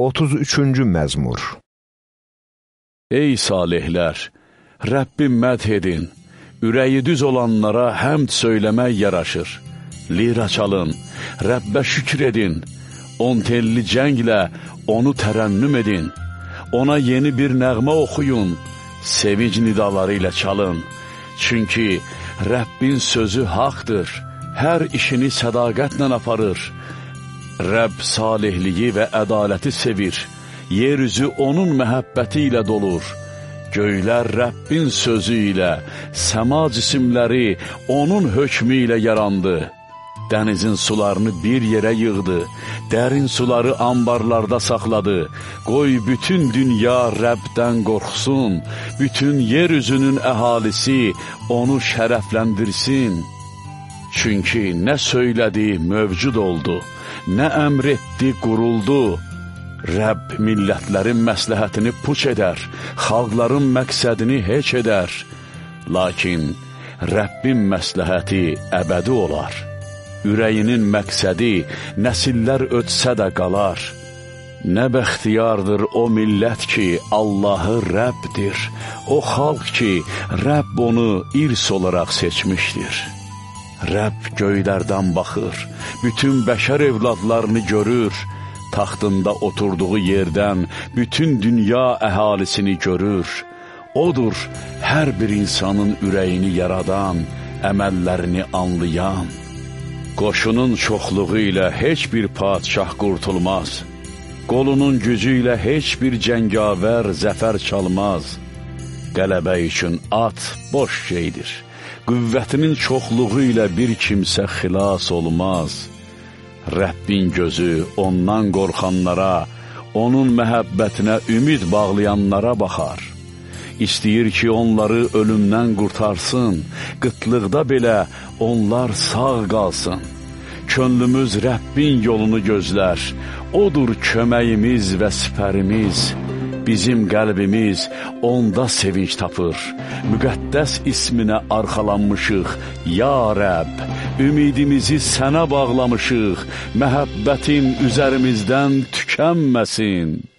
33-cü məzmur Ey salihlər, Rəbbim məd edin, ürəyi düz olanlara həmd söyləmək yaraşır. Lira çalın, Rəbbə şükür edin, on telli cənglə onu tərənnüm edin, ona yeni bir nəğmə oxuyun, sevinc nidaları ilə çalın. Çünki Rəbbin sözü haqdır, hər işini sədaqətlə aparır. Rəbb salihliyi və ədaləti sevir, yer üzü onun məhəbbəti ilə dolur. Göylər Rəbbin sözü ilə, səma cisimləri onun hökmü ilə yarandı. Dənizin sularını bir yerə yığdı, dərin suları ambarlarda saxladı. Qoy bütün dünya Rəbdən qorxsun, bütün yer üzünün əhalisi onu şərəfləndirsin. Çünki nə söylədi, mövcud oldu, nə əmr etdi, quruldu. Rəbb millətlərin məsləhətini puç edər, xalqların məqsədini heç edər. Lakin Rəbbin məsləhəti əbədi olar. Ürəyinin məqsədi nəsillər ötsə də qalar. Nə bəxtiyardır o millət ki, Allahı Rəbbdir, o xalq ki, Rəbb onu irs olaraq seçmişdir. Rəbb göylərdən baxır, bütün bəşər evladlarını görür, taxtında oturduğu yerdən bütün dünya əhalisini görür. Odur hər bir insanın ürəyini yaradan, əməllərini anlayan. Qoşunun çoxluğu ilə heç bir padşah qurtulmaz. Qolunun gücü ilə heç bir cəngavər zəfər çalmaz. Qələbə üçün at boş şeydir qüvvətinin çoxluğu ilə bir kimsə xilas olmaz. Rəbbin gözü ondan qorxanlara, onun məhəbbətinə ümid bağlayanlara baxar. İstəyir ki, onları ölümdən qurtarsın, qıtlıqda belə onlar sağ qalsın. Könlümüz Rəbbin yolunu gözlər, odur köməyimiz və sipərimiz, Bizim qəlbimiz onda sevinç tapır. Müqəddəs isminə arxalanmışıq. Ya Rəbb, ümidimizi sənə bağlamışıq. Məhəbbətin üzərimizdən tükənməsin.